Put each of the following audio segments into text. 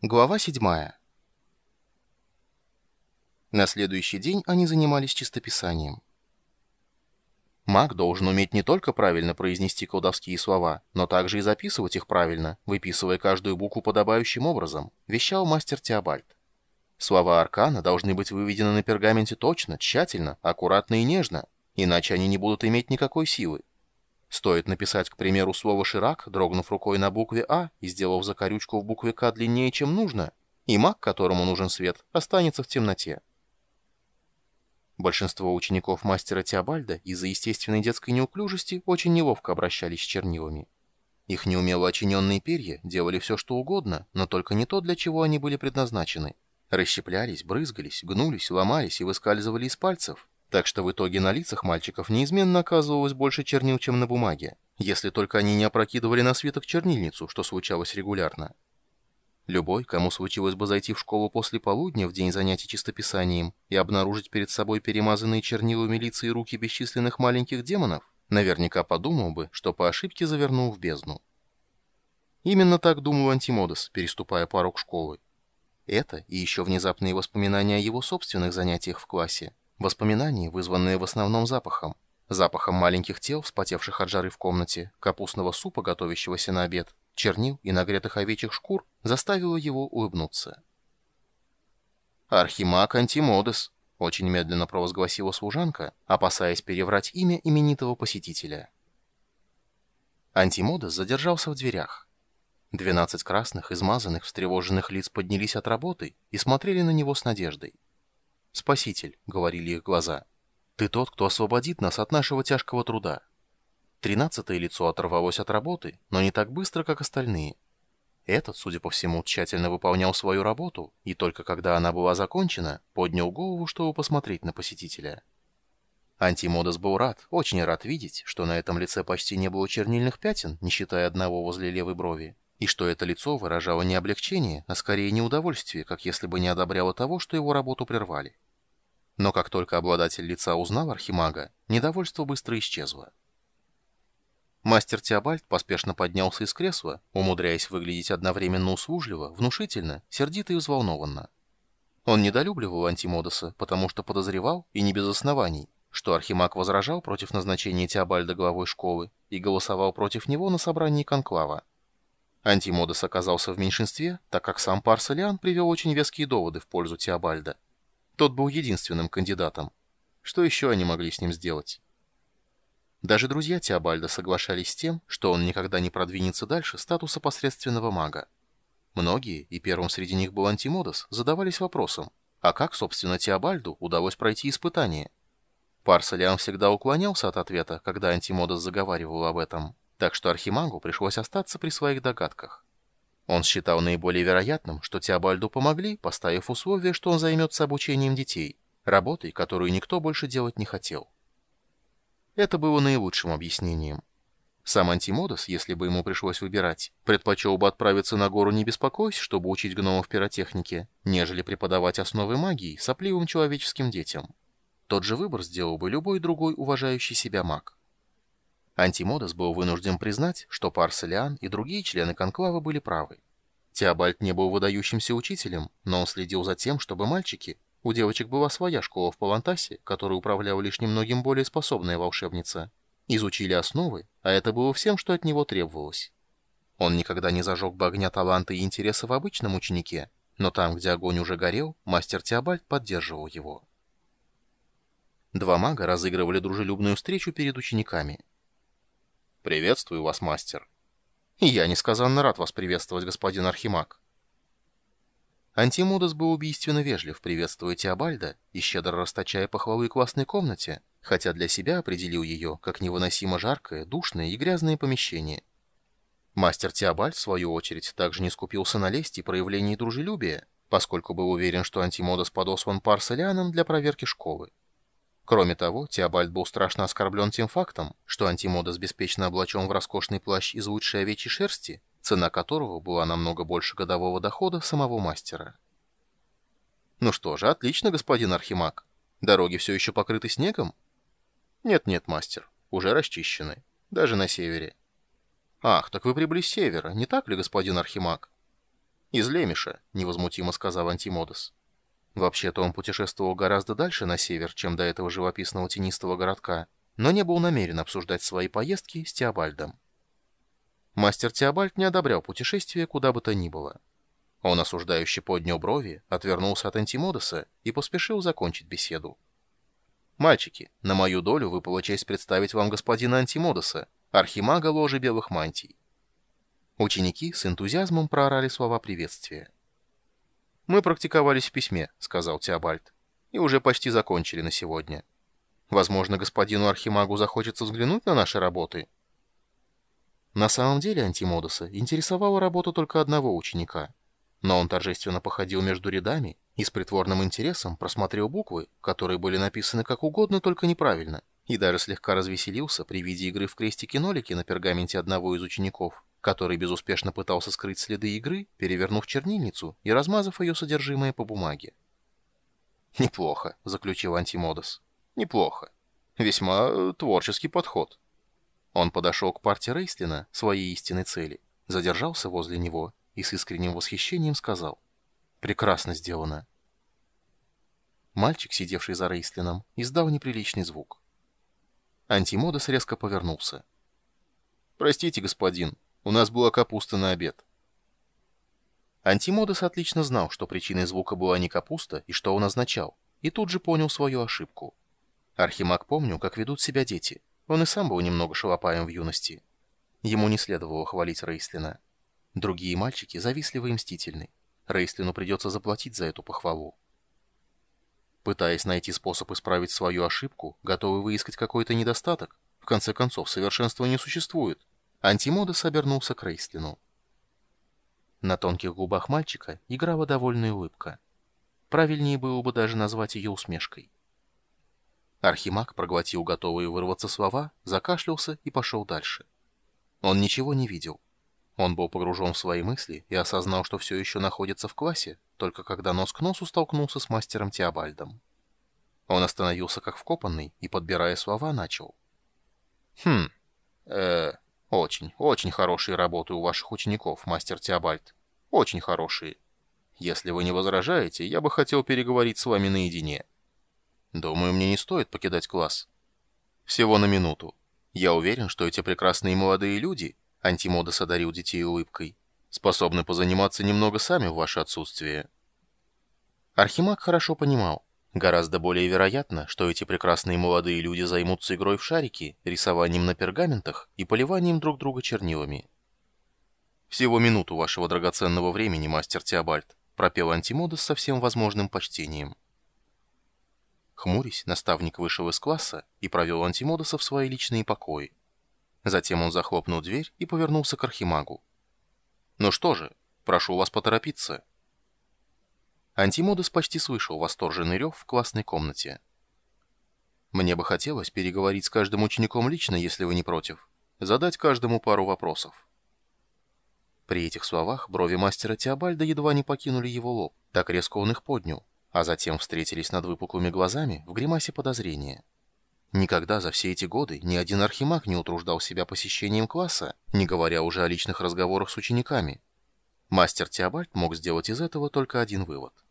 Глава 7. На следующий день они занимались чистописанием. Маг должен уметь не только правильно произнести колдовские слова, но также и записывать их правильно, выписывая каждую букву подобающим образом, вещал мастер Теобальд. Слова Аркана должны быть выведены на пергаменте точно, тщательно, аккуратно и нежно, иначе они не будут иметь никакой силы. Стоит написать, к примеру, слово «ширак», дрогнув рукой на букве «А» и сделав закорючку в букве «К» длиннее, чем нужно, и маг, которому нужен свет, останется в темноте. Большинство учеников мастера Теобальда из-за естественной детской неуклюжести очень неловко обращались с чернилами. Их неумело очиненные перья делали все, что угодно, но только не то, для чего они были предназначены. Расщеплялись, брызгались, гнулись, ломались и выскальзывали из пальцев, так что в итоге на лицах мальчиков неизменно оказывалось больше чернил, чем на бумаге, если только они не опрокидывали на свиток чернильницу, что случалось регулярно. Любой, кому случилось бы зайти в школу после полудня в день занятий чистописанием и обнаружить перед собой перемазанные чернилами лица и руки бесчисленных маленьких демонов, наверняка подумал бы, что по ошибке завернул в бездну. Именно так думал Антимодос, переступая порог школы. Это и еще внезапные воспоминания о его собственных занятиях в классе Воспоминания, вызванные в основном запахом. Запахом маленьких тел, вспотевших от жары в комнате, капустного супа, готовящегося на обед, чернил и нагретых овечьих шкур, заставило его улыбнуться. «Архимаг Антимодес», — очень медленно провозгласила служанка, опасаясь переврать имя именитого посетителя. Антимодес задержался в дверях. Двенадцать красных, измазанных, встревоженных лиц поднялись от работы и смотрели на него с надеждой. «Спаситель», — говорили их глаза, — «ты тот, кто освободит нас от нашего тяжкого труда». Тринадцатое лицо оторвалось от работы, но не так быстро, как остальные. Этот, судя по всему, тщательно выполнял свою работу, и только когда она была закончена, поднял голову, чтобы посмотреть на посетителя. Антимодос был рад, очень рад видеть, что на этом лице почти не было чернильных пятен, не считая одного возле левой брови и что это лицо выражало не облегчение, а скорее неудовольствие, как если бы не одобряло того, что его работу прервали. Но как только обладатель лица узнал Архимага, недовольство быстро исчезло. Мастер Теобальд поспешно поднялся из кресла, умудряясь выглядеть одновременно услужливо, внушительно, сердито и взволнованно. Он недолюбливал Антимодоса, потому что подозревал, и не без оснований, что Архимаг возражал против назначения Теобальда главой школы и голосовал против него на собрании конклава. Антимодос оказался в меньшинстве, так как сам Парсалиан привел очень веские доводы в пользу Теобальда. Тот был единственным кандидатом. Что еще они могли с ним сделать? Даже друзья Теобальда соглашались с тем, что он никогда не продвинется дальше статуса посредственного мага. Многие, и первым среди них был Антимодос, задавались вопросом, а как, собственно, Теобальду удалось пройти испытание? Парсалиан всегда уклонялся от ответа, когда Антимодос заговаривал об этом так что Архимагу пришлось остаться при своих догадках. Он считал наиболее вероятным, что Теобальду помогли, поставив условие, что он займется обучением детей, работой, которую никто больше делать не хотел. Это было наилучшим объяснением. Сам Антимодос, если бы ему пришлось выбирать, предпочел бы отправиться на гору не беспокоясь, чтобы учить гномов пиротехнике, нежели преподавать основы магии сопливым человеческим детям. Тот же выбор сделал бы любой другой уважающий себя маг. Антимодос был вынужден признать, что Парселиан и другие члены конклава были правы. Теобальд не был выдающимся учителем, но он следил за тем, чтобы мальчики, у девочек была своя школа в Палантасе, которую управляла лишь немногим более способная волшебница, изучили основы, а это было всем, что от него требовалось. Он никогда не зажег бы огня таланта и интереса в обычном ученике, но там, где огонь уже горел, мастер Теобальд поддерживал его. Два мага разыгрывали дружелюбную встречу перед учениками. «Приветствую вас, мастер». «Я несказанно рад вас приветствовать, господин Архимаг». Антимудос был убийственно вежлив, приветствуя Теобальда и щедро расточая похвалы классной комнате, хотя для себя определил ее как невыносимо жаркое, душное и грязное помещение. Мастер Теобальд, в свою очередь, также не скупился на лесть и проявлении дружелюбия, поскольку был уверен, что Антимодос подослан Парселианом для проверки школы. Кроме того, Теобальд был страшно оскорблен тем фактом, что Антимодос беспечно облачен в роскошный плащ из лучшей овечьей шерсти, цена которого была намного больше годового дохода самого мастера. «Ну что же, отлично, господин Архимаг. Дороги все еще покрыты снегом?» «Нет-нет, мастер, уже расчищены. Даже на севере». «Ах, так вы прибыли с севера, не так ли, господин Архимаг?» «Из Лемеша», — невозмутимо сказал Антимодос. Вообще-то он путешествовал гораздо дальше на север, чем до этого живописного тенистого городка, но не был намерен обсуждать свои поездки с Теобальдом. Мастер Теобальд не одобрял путешествия куда бы то ни было. Он осуждающе поднял брови, отвернулся от Антимодоса и поспешил закончить беседу. «Мальчики, на мою долю выпала честь представить вам господина Антимодоса, архимага ложи белых мантий. Ученики с энтузиазмом проорали слова приветствия. «Мы практиковались в письме», — сказал Теобальд, — «и уже почти закончили на сегодня. Возможно, господину Архимагу захочется взглянуть на наши работы». На самом деле Антимодуса интересовала работа только одного ученика. Но он торжественно походил между рядами и с притворным интересом просмотрел буквы, которые были написаны как угодно, только неправильно, и даже слегка развеселился при виде игры в крестики-нолики на пергаменте одного из учеников который безуспешно пытался скрыть следы игры, перевернув чернильницу и размазав ее содержимое по бумаге. «Неплохо», — заключил Антимодос. «Неплохо. Весьма э, творческий подход». Он подошел к парте Рейслина, своей истинной цели, задержался возле него и с искренним восхищением сказал «Прекрасно сделано». Мальчик, сидевший за Рейслином, издал неприличный звук. Антимодос резко повернулся. «Простите, господин, у нас была капуста на обед. Антимодос отлично знал, что причиной звука была не капуста и что он означал, и тут же понял свою ошибку. Архимаг помнил, как ведут себя дети. Он и сам был немного шалопаем в юности. Ему не следовало хвалить Рейслина. Другие мальчики завистливы и мстительны. Рейслину придется заплатить за эту похвалу. Пытаясь найти способ исправить свою ошибку, готовый выискать какой-то недостаток, в конце концов, совершенства не существует. Антимодос обернулся к Рейслину. На тонких губах мальчика играла довольная улыбка. Правильнее было бы даже назвать ее усмешкой. Архимаг проглотил готовые вырваться слова, закашлялся и пошел дальше. Он ничего не видел. Он был погружен в свои мысли и осознал, что все еще находится в классе, только когда нос к носу столкнулся с мастером Теобальдом. Он остановился как вкопанный и, подбирая слова, начал. «Хм, э, очень, очень хорошие работы у ваших учеников, мастер Теобальд. Очень хорошие. Если вы не возражаете, я бы хотел переговорить с вами наедине. Думаю, мне не стоит покидать класс. Всего на минуту. Я уверен, что эти прекрасные молодые люди, Антимодос одарил детей улыбкой, способны позаниматься немного сами в ваше отсутствие. Архимаг хорошо понимал. Гораздо более вероятно, что эти прекрасные молодые люди займутся игрой в шарики, рисованием на пергаментах и поливанием друг друга чернилами. «Всего минуту вашего драгоценного времени, мастер Теобальд», пропел Антимодус со всем возможным почтением. Хмурясь, наставник вышел из класса и провел Антимодуса в свои личные покои. Затем он захлопнул дверь и повернулся к Архимагу. «Ну что же, прошу вас поторопиться». Антимодус почти слышал восторженный рев в классной комнате. «Мне бы хотелось переговорить с каждым учеником лично, если вы не против. Задать каждому пару вопросов». При этих словах брови мастера Теобальда едва не покинули его лоб, так резко он их поднял, а затем встретились над выпуклыми глазами в гримасе подозрения. Никогда за все эти годы ни один архимаг не утруждал себя посещением класса, не говоря уже о личных разговорах с учениками. Мастер Теобальд мог сделать из этого только один вывод –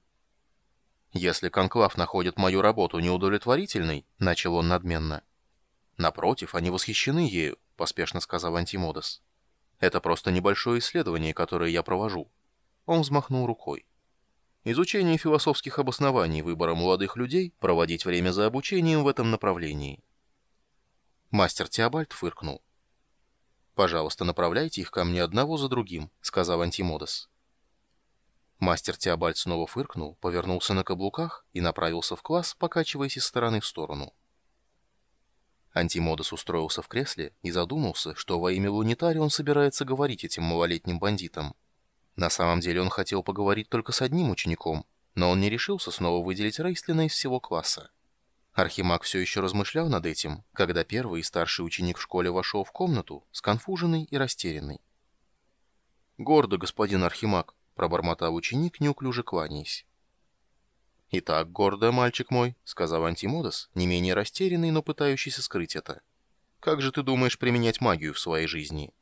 «Если Конклав находит мою работу неудовлетворительной», — начал он надменно. «Напротив, они восхищены ею», — поспешно сказал Антимодос. «Это просто небольшое исследование, которое я провожу». Он взмахнул рукой. «Изучение философских обоснований выбора молодых людей, проводить время за обучением в этом направлении». Мастер Теобальд фыркнул. «Пожалуйста, направляйте их ко мне одного за другим», — сказал Антимодос. Мастер Теобальд снова фыркнул, повернулся на каблуках и направился в класс, покачиваясь из стороны в сторону. Антимодос устроился в кресле и задумался, что во имя Лунитари он собирается говорить этим малолетним бандитам. На самом деле он хотел поговорить только с одним учеником, но он не решился снова выделить Рейслина из всего класса. Архимаг все еще размышлял над этим, когда первый и старший ученик в школе вошел в комнату, сконфуженный и растерянный. «Гордо, господин Архимаг», пробормотал ученик, неуклюже кланяясь. «Итак, гордо, мальчик мой», — сказал Антимодос, не менее растерянный, но пытающийся скрыть это. «Как же ты думаешь применять магию в своей жизни?»